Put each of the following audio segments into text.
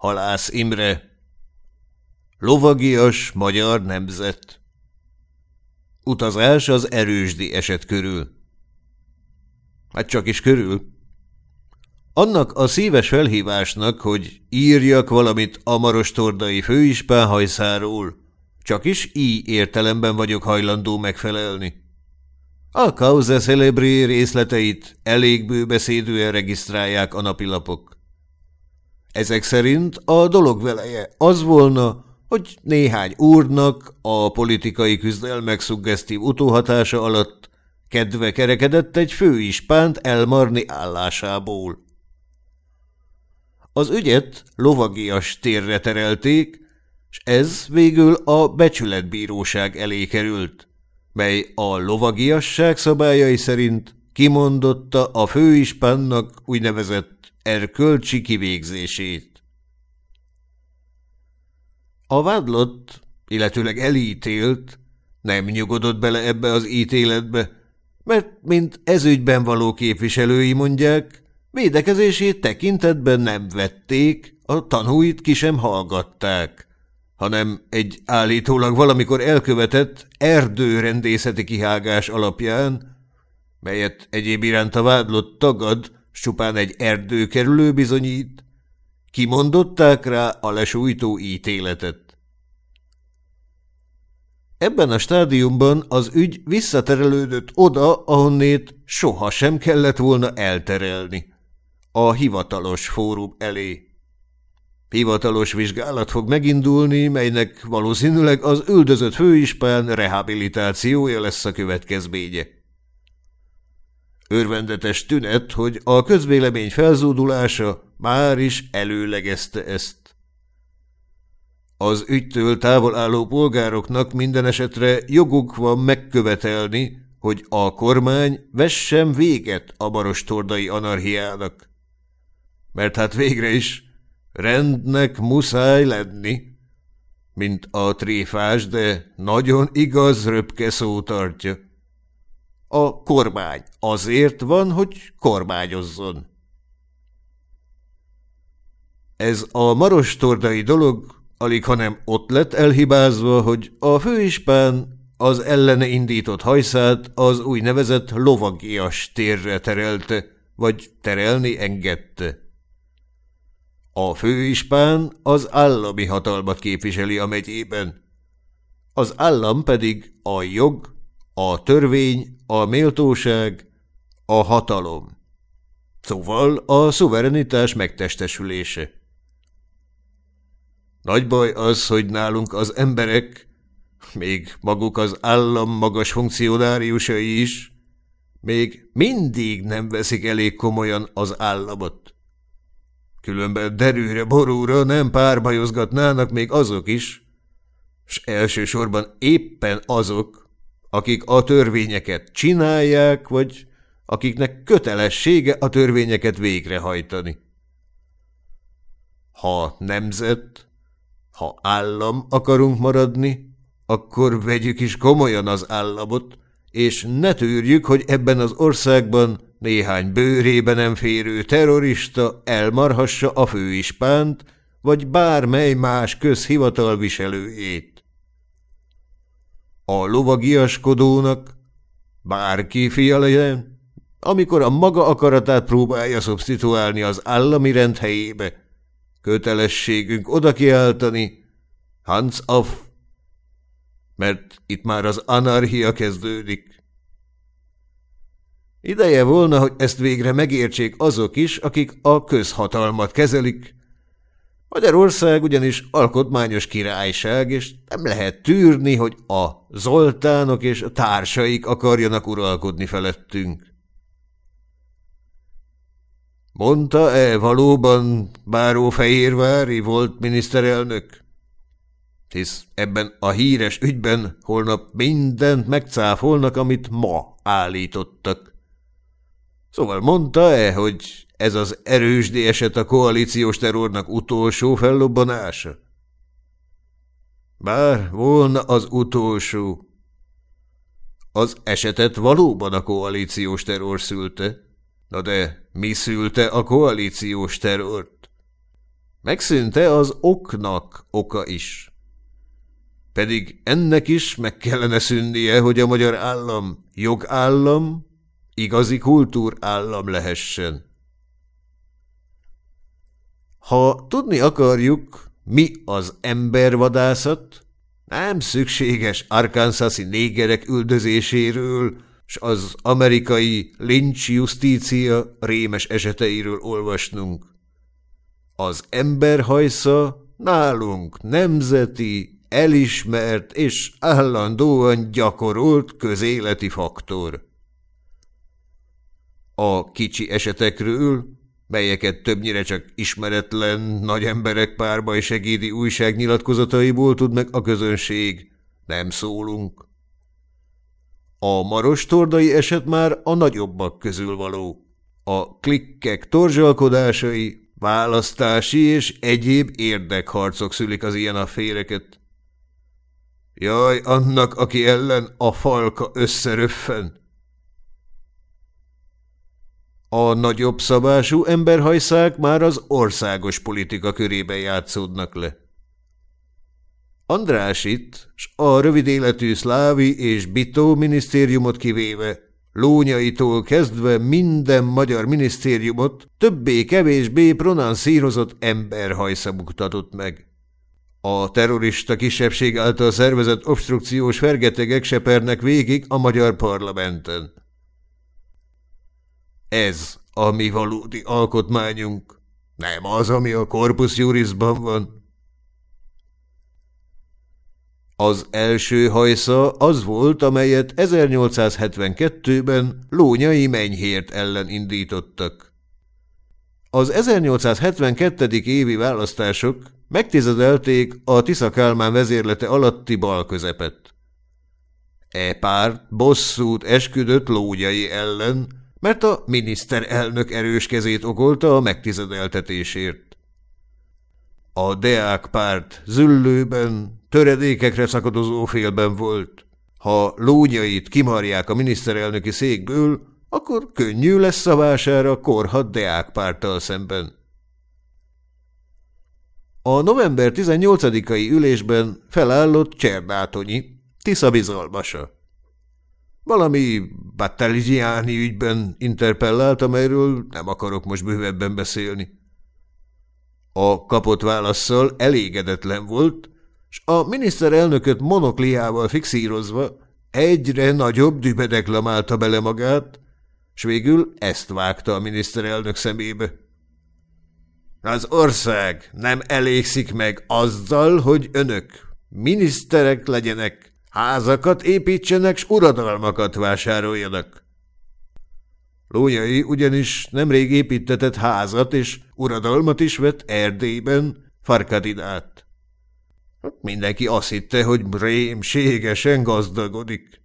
Halász Imre. Lovagias magyar nemzet. Utazás az erősdi eset körül. Hát csak is körül. Annak a szíves felhívásnak, hogy írjak valamit a marostordai főispán hajszáról, csak is így értelemben vagyok hajlandó megfelelni. A causa celebré részleteit elég bőbeszédűen regisztrálják a napilapok. Ezek szerint a dolog veleje az volna, hogy néhány úrnak a politikai küzdelmek szuggesztív utóhatása alatt kedve kerekedett egy főispánt elmarni állásából. Az ügyet lovagias térre terelték, és ez végül a becsületbíróság elé került, mely a lovagiasság szabályai szerint kimondotta a főispánnak úgynevezett erkölcsi kivégzését. A vádlott, illetőleg elítélt, nem nyugodott bele ebbe az ítéletbe, mert, mint ezügyben való képviselői mondják, védekezését tekintetben nem vették, a tanúit ki sem hallgatták hanem egy állítólag valamikor elkövetett erdőrendészeti kihágás alapján, melyet egyéb iránt a vádlott tagad, s csupán egy erdőkerülő bizonyít, kimondották rá a lesújtó ítéletet. Ebben a stádiumban az ügy visszaterelődött oda, ahonnét soha sem kellett volna elterelni, a hivatalos fórum elé. Hivatalos vizsgálat fog megindulni, melynek valószínűleg az üldözött főispán rehabilitációja lesz a következménye. Örvendetes tünet, hogy a közvélemény felzódulása már is előlegezte ezt. Az ügytől távol álló polgároknak minden esetre joguk van megkövetelni, hogy a kormány vessen véget a marostordai anarhiának. Mert hát végre is Rendnek muszáj lenni, mint a tréfás, de nagyon igaz röpke szó tartja. A kormány azért van, hogy kormányozzon. Ez a marostordai dolog alig hanem ott lett elhibázva, hogy a főispán az ellene indított hajszát az úgynevezett lovagias térre terelte, vagy terelni engedte. A főispán az állami hatalmat képviseli a megyében. Az állam pedig a jog, a törvény, a méltóság, a hatalom. Szóval a szuverenitás megtestesülése. Nagy baj az, hogy nálunk az emberek, még maguk az állam magas funkcionáriusai is, még mindig nem veszik elég komolyan az államot. Különben derűre, borúra nem párbajozgatnának még azok is, s elsősorban éppen azok, akik a törvényeket csinálják, vagy akiknek kötelessége a törvényeket végrehajtani. Ha nemzet, ha állam akarunk maradni, akkor vegyük is komolyan az államot, és ne tűrjük, hogy ebben az országban néhány bőrébe nem férő terrorista elmarhassa a főispánt, vagy bármely más közhivatal viselőjét. A lovagiaskodónak, bárki fia legyen, amikor a maga akaratát próbálja szubstituálni az állami rend helyébe, kötelességünk oda kiáltani, hands off, mert itt már az anarchia kezdődik. Ideje volna, hogy ezt végre megértsék azok is, akik a közhatalmat kezelik. Magyarország ugyanis alkotmányos királyság, és nem lehet tűrni, hogy a zoltánok és a társaik akarjanak uralkodni felettünk. Mondta-e valóban Bárófehérvári volt miniszterelnök? Hisz ebben a híres ügyben holnap mindent megcáfolnak, amit ma állítottak. Szóval mondta-e, hogy ez az erősdi eset a koalíciós terrornak utolsó fellobbanása? Bár volna az utolsó. Az esetet valóban a koalíciós terror szülte. Na de mi szülte a koalíciós terrort? Megszűnte az oknak oka is. Pedig ennek is meg kellene szűnnie, hogy a magyar állam jogállam, igazi kultúrállam lehessen. Ha tudni akarjuk, mi az embervadászat, nem szükséges arkansasi négerek üldözéséről, s az amerikai lynch justícia rémes eseteiről olvasnunk. Az emberhajsza nálunk nemzeti, elismert és állandóan gyakorolt közéleti faktor. A kicsi esetekről, melyeket többnyire csak ismeretlen nagy emberek párbaj segédi újság nyilatkozataiból tud meg a közönség, nem szólunk. A marostordai eset már a nagyobbak közül való. A klikkek torzsalkodásai, választási és egyéb érdekharcok szülik az ilyen afféreket. Jaj, annak, aki ellen a falka összeröffen. A nagyobb szabású emberhajszák már az országos politika körében játszódnak le. András itt, s a rövid életű szlávi és bitó minisztériumot kivéve, lónyaitól kezdve minden magyar minisztériumot többé-kevésbé pronanszírozott emberhajsza buktatott meg. A terrorista kisebbség által szervezett obstrukciós fergetegek sepernek végig a magyar parlamenten. Ez a mi valódi alkotmányunk, nem az, ami a Corpus Jurisban van. Az első hajsza az volt, amelyet 1872-ben Lónyai Menyhért ellen indítottak. Az 1872. évi választások megtizedelték a Tisza Kálmán vezérlete alatti bal közepet. E párt bosszút esküdött Lónyai ellen, mert a miniszterelnök erős kezét okolta a megtizedeltetésért. A Deák párt züllőben, töredékekre szakadozó félben volt. Ha lónyait kimarják a miniszterelnöki székből, akkor könnyű lesz a vására korhat Deák párttal szemben. A november 18-ai ülésben felállott Csernátonyi, Tisza bizalmasa. Valami Battaliziáni ügyben interpellált, amelyről nem akarok most bővebben beszélni. A kapott válaszsal elégedetlen volt, s a miniszterelnököt monokliával fixírozva egyre nagyobb dübe deklamálta bele magát, s végül ezt vágta a miniszterelnök szemébe. Az ország nem elégszik meg azzal, hogy önök miniszterek legyenek, házakat építsenek, s uradalmakat vásároljanak. Lónyai ugyanis nemrég építetett házat és uradalmat is vett Erdélyben, Farkadinát. Mindenki azt hitte, hogy rémségesen gazdagodik.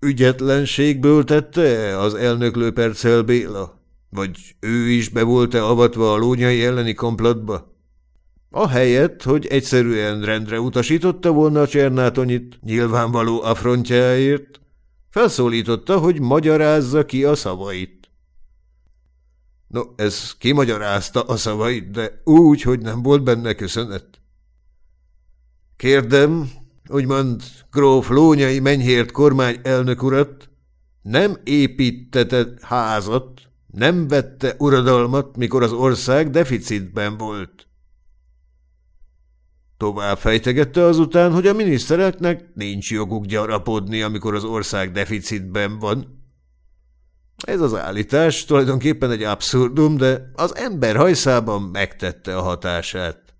Ügyetlenségből tette az elnöklő Percel Béla? Vagy ő is be volt-e avatva a lónyai elleni komplatba? Ahelyett, hogy egyszerűen rendre utasította volna a Csernátonyit nyilvánvaló afrontjáért, felszólította, hogy magyarázza ki a szavait. No, ez kimagyarázta a szavait, de úgy, hogy nem volt benne köszönet. Kérdem, úgymond gróf Lónyai Menyhért kormány elnök urat, nem építette házat, nem vette uradalmat, mikor az ország deficitben volt. Tovább fejtegette azután, hogy a minisztereknek nincs joguk gyarapodni, amikor az ország deficitben van, ez az állítás tulajdonképpen egy abszurdum, de az ember hajszában megtette a hatását.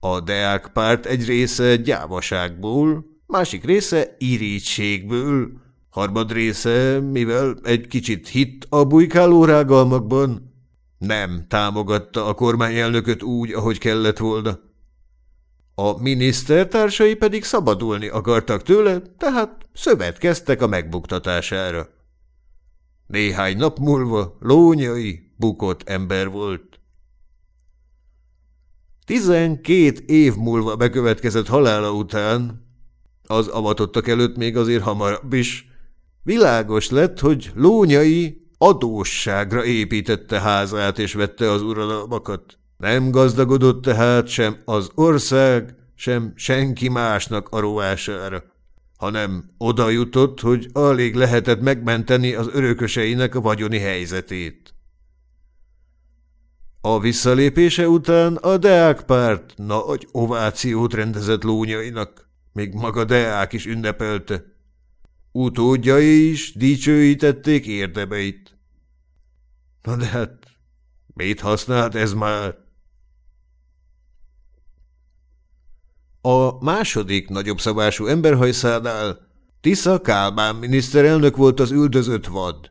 A Deák párt egy része gyávaságból, másik része irítségből, harmad része, mivel egy kicsit hit a bujkáló rágalmakban, nem támogatta a kormányelnököt úgy, ahogy kellett volna. A minisztertársai pedig szabadulni akartak tőle, tehát szövetkeztek a megbuktatására. Néhány nap múlva lónyai, bukott ember volt. Tizenkét év múlva bekövetkezett halála után, az avatottak előtt még azért hamarabb is, világos lett, hogy lónyai adósságra építette házát és vette az uralmakat. Nem gazdagodott tehát sem az ország, sem senki másnak a rovására, hanem oda jutott, hogy alig lehetett megmenteni az örököseinek a vagyoni helyzetét. A visszalépése után a Deák párt nagy ovációt rendezett lónyainak, még maga Deák is ünnepelte. Utódjai is dicsőítették érdemeit. Na de hát, mit használt ez már? A második nagyobb szabású emberhajszánál Tisza Kálmán miniszterelnök volt az üldözött vad.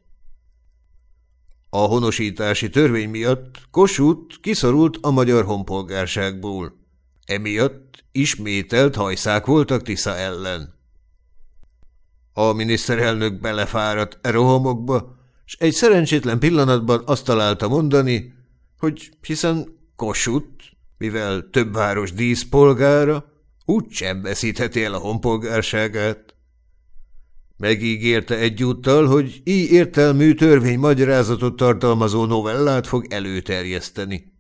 A honosítási törvény miatt Kossuth kiszorult a magyar honpolgárságból. Emiatt ismételt hajszák voltak Tisza ellen. A miniszterelnök belefáradt e rohamokba, és egy szerencsétlen pillanatban azt találta mondani, hogy hiszen Kossuth, mivel több város díszpolgára, úgysem veszítheti el a honpolgárságát. Megígérte egyúttal, hogy így értelmű törvénymagyarázatot tartalmazó novellát fog előterjeszteni.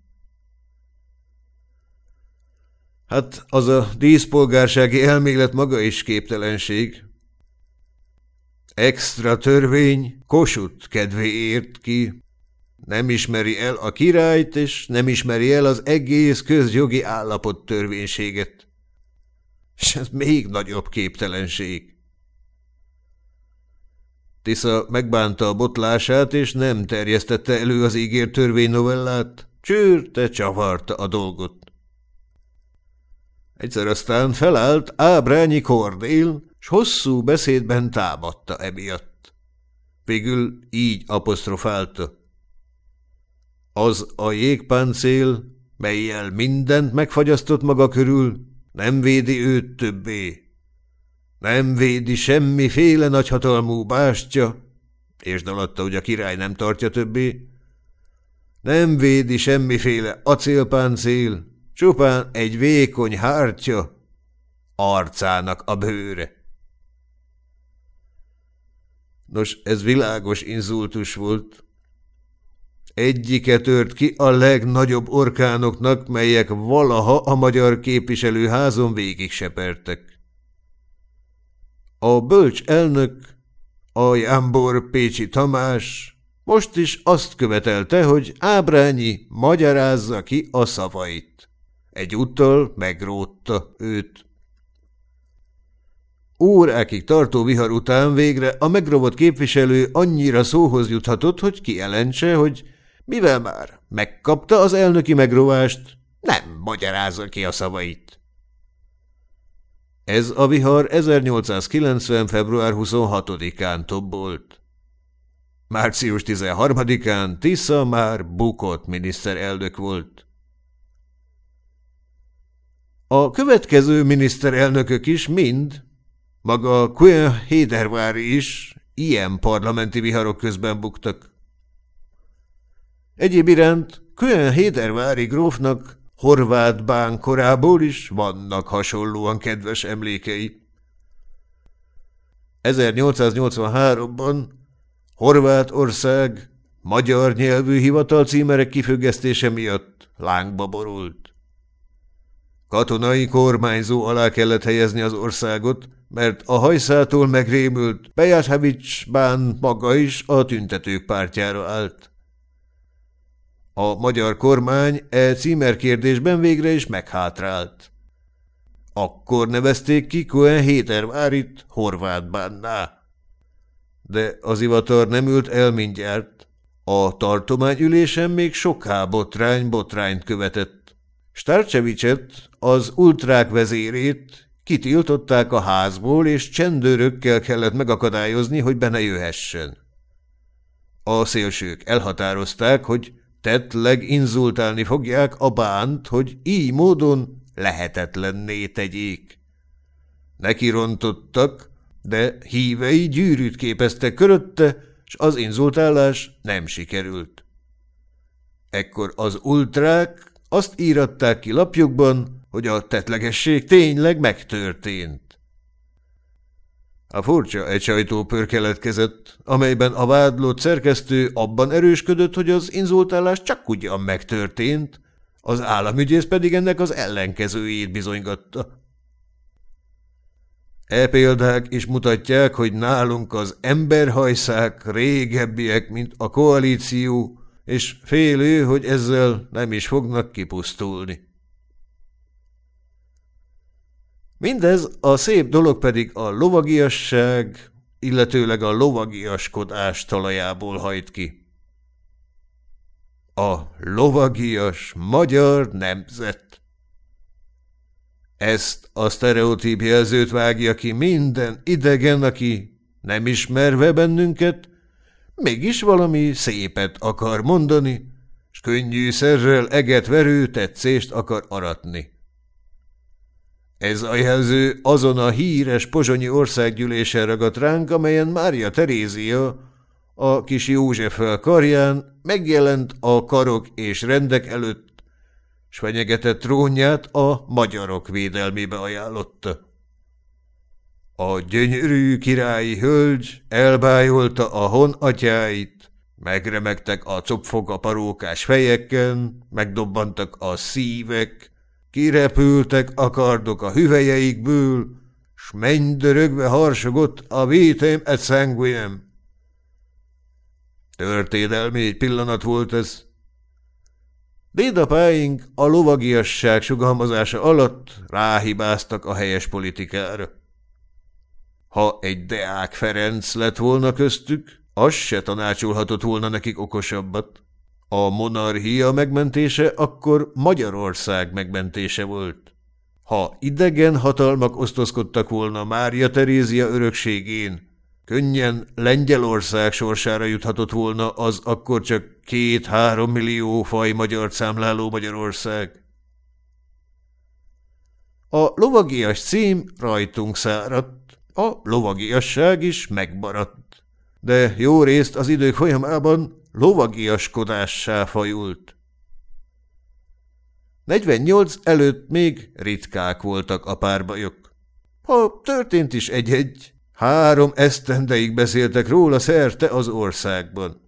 Hát az a díszpolgársági elmélet maga is képtelenség. Extra törvény kosut kedvéért ki. Nem ismeri el a királyt, és nem ismeri el az egész közjogi állapot törvénységet. És ez még nagyobb képtelenség. Tisza megbánta a botlását, és nem terjesztette elő az ígért törvénynovellát, csűrte, csavarta a dolgot. Egyszer aztán felállt Ábrányi Kordél, s hosszú beszédben támadta emiatt. Végül így apostrofálta. Az a jégpáncél, melyel mindent megfagyasztott maga körül, nem védi őt többé. Nem védi semmiféle nagyhatalmú bástya, és alatta, hogy a király nem tartja többé. Nem védi semmiféle acélpáncél, csupán egy vékony hártya, arcának a bőre. Nos, ez világos inzultus volt. Egyike tört ki a legnagyobb orkánoknak, melyek valaha a magyar képviselőházon végig sepertek. A bölcs elnök, a Jámbor Pécsi Tamás most is azt követelte, hogy Ábrányi magyarázza ki a szavait. Egyúttal megrótta őt. Órákig tartó vihar után végre a megrovott képviselő annyira szóhoz juthatott, hogy kijelentse, hogy mivel már megkapta az elnöki megrovást, nem magyarázza ki a szavait. Ez a vihar 1890. február 26-án tobolt. Március 13-án Tisza már bukott miniszterelnök volt. A következő miniszterelnökök is mind, maga Queen Hédervári is ilyen parlamenti viharok közben buktak. Egyéb iránt Queen Hédervári grófnak Horváth bán korából is vannak hasonlóan kedves emlékei. 1883-ban Horvátország magyar nyelvű hivatal címerek kifüggesztése miatt lángba borult. Katonai kormányzó alá kellett helyezni az országot, mert a hajszától megrémült Pejászhavics bán maga is a tüntetők pártjára állt. A magyar kormány e címerkérdésben végre is meghátrált. Akkor nevezték ki Cohen Hétervárit Horvátbánná. De az ivatar nem ült el mindjárt. A tartományülésen még soká botrány botrányt követett. Starcsevicset, az ultrák vezérét kitiltották a házból, és csendőrökkel kellett megakadályozni, hogy benne jöhessen. A szélsők elhatározták, hogy tettleg inzultálni fogják a bánt, hogy így módon lehetetlenné tegyék. Neki rontottak, de hívei gyűrűt képeztek körötte, s az inzultálás nem sikerült. Ekkor az ultrák azt íratták ki lapjukban, hogy a tetlegesség tényleg megtörtént. A furcsa egy sajtópör keletkezett, amelyben a vádlott szerkesztő abban erősködött, hogy az inzultálás csak ugyan megtörtént, az államügyész pedig ennek az ellenkezőjét bizonygatta. E példák is mutatják, hogy nálunk az emberhajszák régebbiek, mint a koalíció, és félő, hogy ezzel nem is fognak kipusztulni. Mindez a szép dolog pedig a lovagiasság, illetőleg a lovagiaskodás talajából hajt ki. A lovagias magyar nemzet. Ezt a sztereotíp jelzőt vágja ki minden idegen, aki nem ismerve bennünket, mégis valami szépet akar mondani, s könnyű szerrel eget verő tetszést akar aratni. Ez a jelző azon a híres pozsonyi országgyűlésen ragadt ránk, amelyen Mária Terézia, a kis Józseffel karján megjelent a karok és rendek előtt, s fenyegetett trónját a magyarok védelmébe ajánlotta. A gyönyörű királyi hölgy elbájolta a hon atyáit, megremegtek a copfog parókás fejeken, megdobbantak a szívek, Kirepültek a kardok a hüvelyeikből, s mennydörögve harsogott a vétem et sanguinem. Történelmi egy pillanat volt ez. Dédapáink a lovagiasság sugalmazása alatt ráhibáztak a helyes politikára. Ha egy Deák Ferenc lett volna köztük, az se tanácsolhatott volna nekik okosabbat. A monarchia megmentése akkor Magyarország megmentése volt. Ha idegen hatalmak osztozkodtak volna Mária Terézia örökségén, könnyen Lengyelország sorsára juthatott volna az akkor csak két-három millió faj magyar számláló Magyarország. A lovagias cím rajtunk száradt, a lovagiasság is megmaradt. De jó részt az idők folyamában lovagiaskodássá fajult. 48 előtt még ritkák voltak a párbajok. Ha történt is egy-egy, három esztendeig beszéltek róla szerte az országban.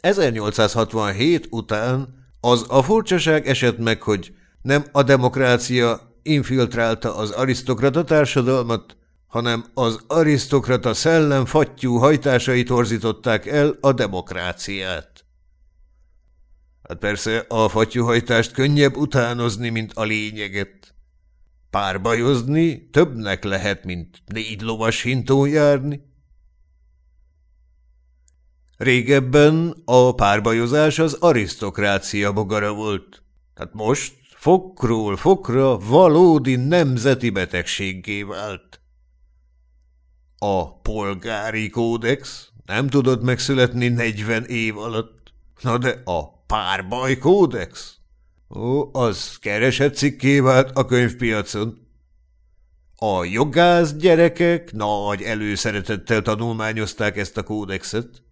1867 után az a furcsaság esett meg, hogy nem a demokrácia infiltrálta az arisztokrata társadalmat, hanem az arisztokrata szellem fattyú hajtásai torzították el a demokráciát. Hát persze a fattyúhajtást könnyebb utánozni, mint a lényeget. Párbajozni többnek lehet, mint négy lovas hintón járni. Régebben a párbajozás az arisztokrácia bogara volt. Hát most fokról fokra valódi nemzeti betegséggé vált. A polgári kódex nem tudott megszületni 40 év alatt. Na de a párbaj kódex? Ó, az keresett cikké vált a könyvpiacon. A jogász gyerekek nagy előszeretettel tanulmányozták ezt a kódexet.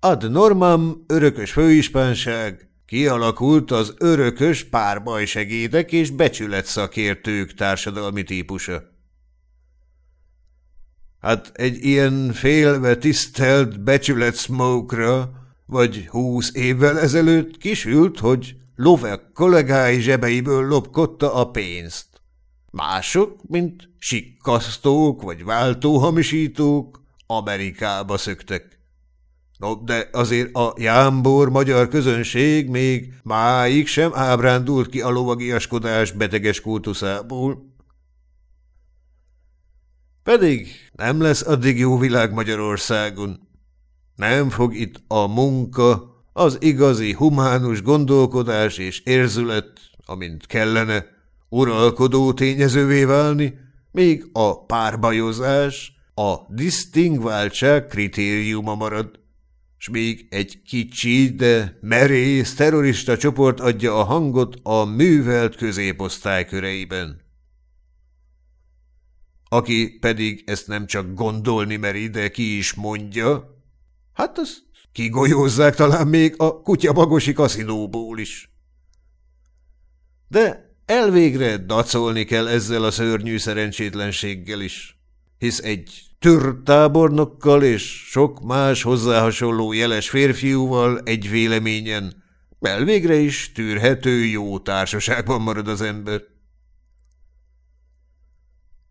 Ad normam örökös főispánság kialakult az örökös párbajsegédek és becsületszakértők társadalmi típusa. Hát egy ilyen félve tisztelt becsület smoke vagy húsz évvel ezelőtt kisült, hogy lovek kollégái zsebeiből lopkodta a pénzt. Mások, mint sikkasztók vagy váltóhamisítók, Amerikába szöktek. No, de azért a jámbor magyar közönség még máig sem ábrándult ki a lovagiaskodás beteges kultuszából. Pedig nem lesz addig jó világ Magyarországon. Nem fog itt a munka, az igazi humánus gondolkodás és érzület, amint kellene, uralkodó tényezővé válni, még a párbajozás, a disztingváltság kritériuma marad, s még egy kicsi, de merész terrorista csoport adja a hangot a művelt középosztály köreiben. Aki pedig ezt nem csak gondolni meri, de ki is mondja, hát azt kigolyózzák talán még a kutyabagosi kaszinóból is. De elvégre dacolni kell ezzel a szörnyű szerencsétlenséggel is, hisz egy tábornokkal és sok más hozzá hasonló jeles férfiúval egy véleményen elvégre is tűrhető jó társaságban marad az ember.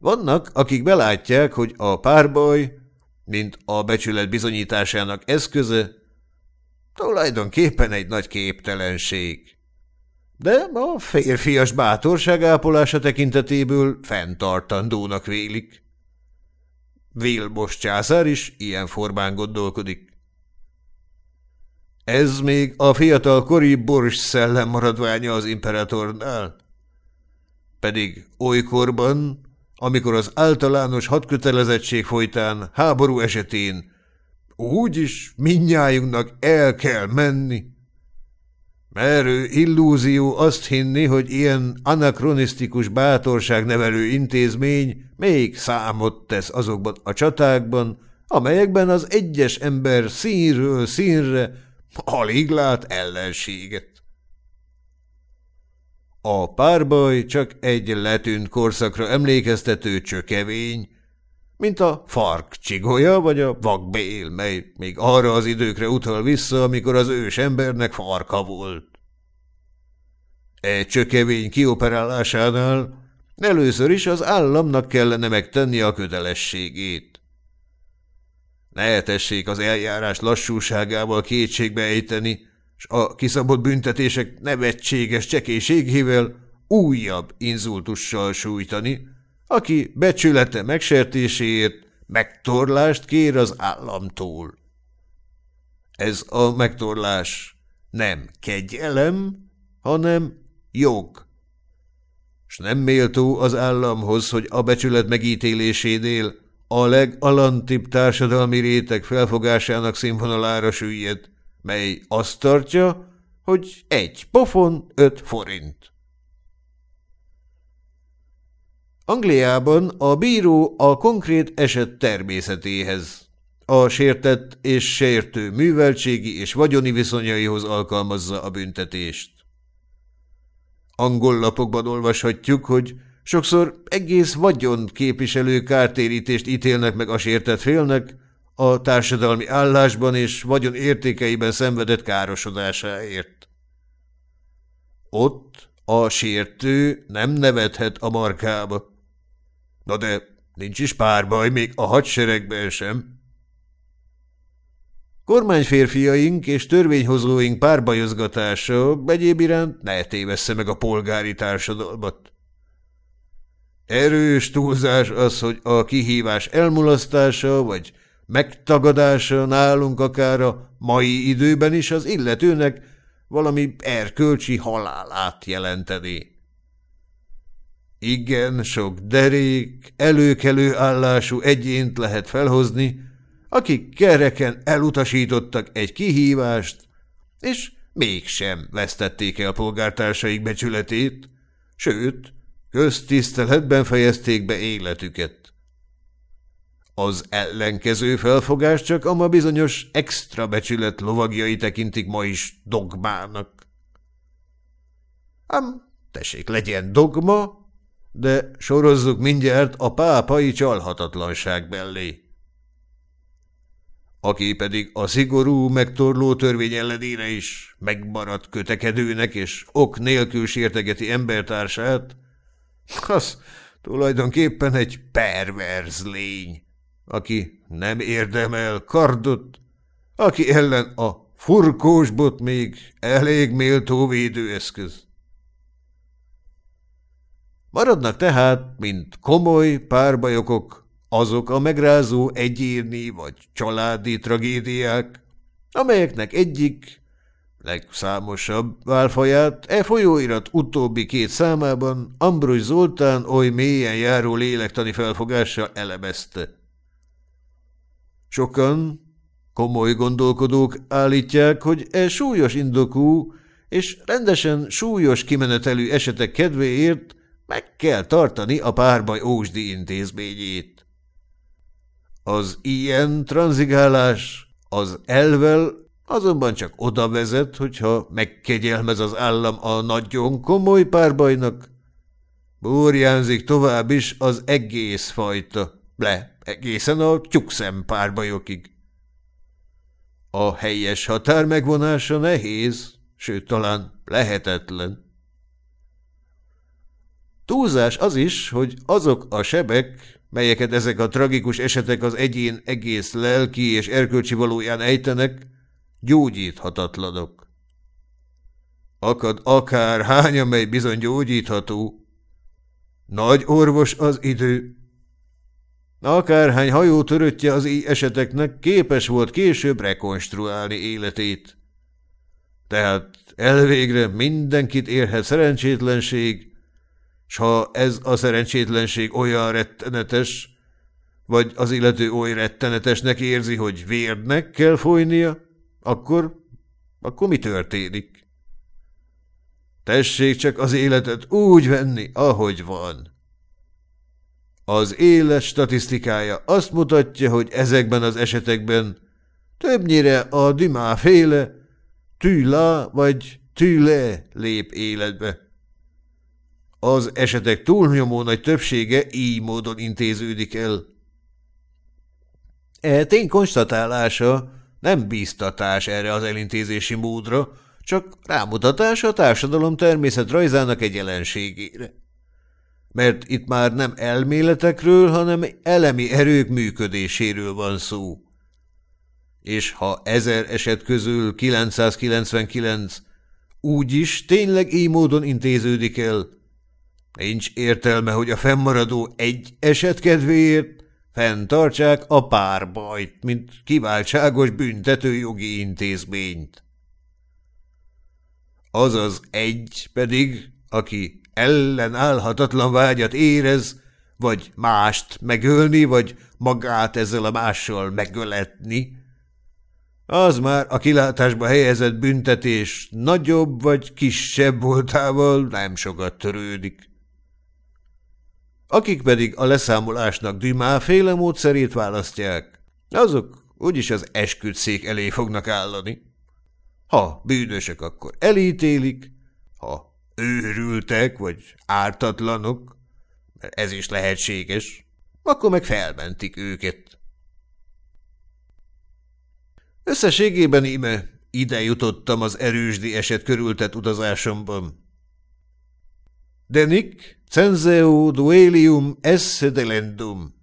Vannak, akik belátják, hogy a párbaj, mint a becsület bizonyításának eszköze, tulajdonképpen egy nagy képtelenség. De a férfias bátorság ápolása tekintetéből fenntartandónak vélik. Vilmos császár is ilyen formán gondolkodik. Ez még a fiatal kori bors szellem maradványa az imperatornál. Pedig olykorban, amikor az általános hadkötelezettség folytán háború esetén úgyis minnyájunknak el kell menni. Merő illúzió azt hinni, hogy ilyen anakronisztikus bátorságnevelő intézmény még számot tesz azokban a csatákban, amelyekben az egyes ember színről színre alig lát ellenséget. A párbaj csak egy letűnt korszakra emlékeztető csökevény, mint a fark csigolya vagy a vakbél, mely még arra az időkre utal vissza, amikor az ős embernek farka volt. Egy csökevény kioperálásánál először is az államnak kellene megtenni a kötelességét. Ne tessék az eljárás lassúságával kétségbe ejteni, s a kiszabott büntetések nevetséges csekéségével újabb inzultussal sújtani, aki becsülete megsértéséért megtorlást kér az államtól. Ez a megtorlás nem kegyelem, hanem jog. S nem méltó az államhoz, hogy a becsület megítélésénél a legalantibb társadalmi réteg felfogásának színvonalára süllyed, mely azt tartja, hogy egy pofon öt forint. Angliában a bíró a konkrét eset természetéhez, a sértett és sértő műveltségi és vagyoni viszonyaihoz alkalmazza a büntetést. Angol lapokban olvashatjuk, hogy sokszor egész vagyon képviselő kártérítést ítélnek meg a sértett félnek, a társadalmi állásban és vagyon értékeiben szenvedett károsodásáért. Ott a sértő nem nevethet a markába. Na de nincs is párbaj még a hadseregben sem. Kormányférfiaink és törvényhozóink párbajozgatása egyéb iránt ne tévessze meg a polgári társadalmat. Erős túlzás az, hogy a kihívás elmulasztása vagy megtagadása nálunk akár a mai időben is az illetőnek valami erkölcsi halálát jelenteni. Igen, sok derék, előkelő állású egyént lehet felhozni, akik kereken elutasítottak egy kihívást, és mégsem vesztették el polgártársaik becsületét, sőt, köztiszteletben fejezték be életüket. Az ellenkező felfogás csak a ma bizonyos extra becsület lovagjai tekintik ma is dogmának. Ám tessék, legyen dogma, de sorozzuk mindjárt a pápai csalhatatlanság mellé. Aki pedig a szigorú, megtorló törvény ellenére is megmaradt kötekedőnek és ok nélkül sértegeti embertársát, az tulajdonképpen egy perverz lény aki nem érdemel kardot, aki ellen a furkósbot még elég méltó védőeszköz. Maradnak tehát, mint komoly párbajokok, azok a megrázó egyéni vagy családi tragédiák, amelyeknek egyik, legszámosabb válfaját e folyóirat utóbbi két számában Ambros Zoltán oly mélyen járó lélektani felfogással elemezte. Sokan, komoly gondolkodók állítják, hogy e súlyos indokú és rendesen súlyos kimenetelű esetek kedvéért meg kell tartani a párbaj ósdi intézményét. Az ilyen tranzigálás az elvel azonban csak oda vezet, hogyha megkegyelmez az állam a nagyon komoly párbajnak, Burjánzik tovább is az egész fajta, le, egészen a tyúkszempárbajokig. A helyes határ megvonása nehéz, sőt talán lehetetlen. Túlzás az is, hogy azok a sebek, melyeket ezek a tragikus esetek az egyén egész lelki és erkölcsi valóján ejtenek, gyógyíthatatlanok. Akad akár hány, amely bizony gyógyítható. Nagy orvos az idő. Akárhány hajó töröttje az így eseteknek képes volt később rekonstruálni életét. Tehát elvégre mindenkit érhet szerencsétlenség, s ha ez a szerencsétlenség olyan rettenetes, vagy az illető oly rettenetesnek érzi, hogy vérnek kell folynia, akkor, akkor mi történik? Tessék csak az életet úgy venni, ahogy van. Az élet statisztikája azt mutatja, hogy ezekben az esetekben többnyire a Dumas féle Tüla vagy Tüle lép életbe. Az esetek túlnyomó nagy többsége így módon intéződik el. E tény konstatálása nem bíztatás erre az elintézési módra, csak rámutatás a társadalom természetrajzának egy jelenségére. Mert itt már nem elméletekről, hanem elemi erők működéséről van szó. És ha ezer eset közül 999 úgy is tényleg így módon intéződik el, Nincs értelme, hogy a fennmaradó egy eset kedvéért fenntartsák a párbajt, mint kiváltságos büntetőjogi intézményt. Azaz egy pedig, aki ellenállhatatlan vágyat érez, vagy mást megölni, vagy magát ezzel a mással megöletni, az már a kilátásba helyezett büntetés nagyobb vagy kisebb voltával nem sokat törődik akik pedig a leszámolásnak Dumas féle módszerét választják, azok úgyis az esküdszék elé fognak állani. Ha bűnösök, akkor elítélik, ha őrültek vagy ártatlanok, mert ez is lehetséges, akkor meg felmentik őket. Összességében ime ide jutottam az erősdi eset körültett utazásomban. De Nick Censeo duelium esse delendum.